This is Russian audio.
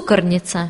цукорница.